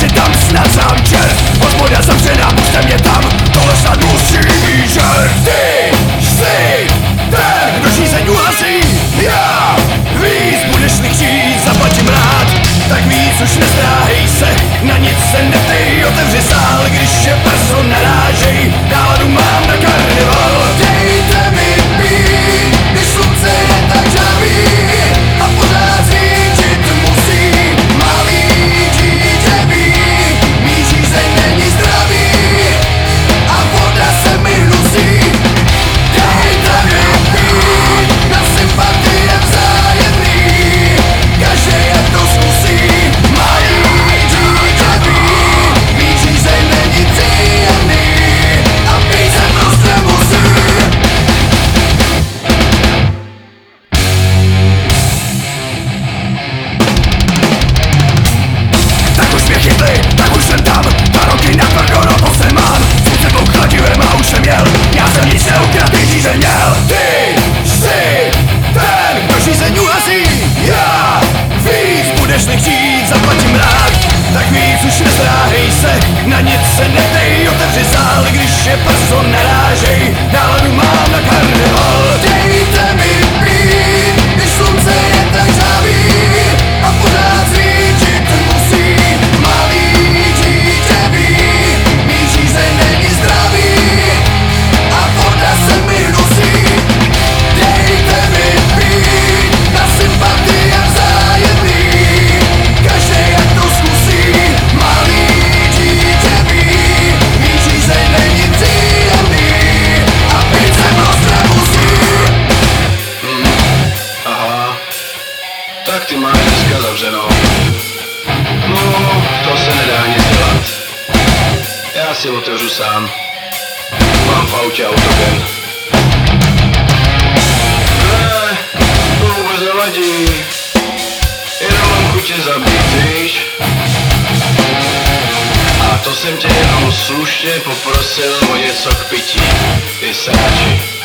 się tam, znalazłam cię Odmówię zawsze na puste mnie tam. Koleś na duszy i żerty. Sny, ten Różnice niuansi, ja. Wiz, budecznych ci zapłacim lat Tak mi coś nie zaplatím rád. Tak víc už nezdráhej se, na nic se neptej Otevři zál, když je personál ty máš dneska zavřeno. No, to se nedá nic dělat. Já si otevřu sám. Mám v autě autogen. Ne, to vůbec nevadí. Jenom mám chutě zabít, víš? A to jsem tě jenom slušně poprosil o něco k pití, ty sáči.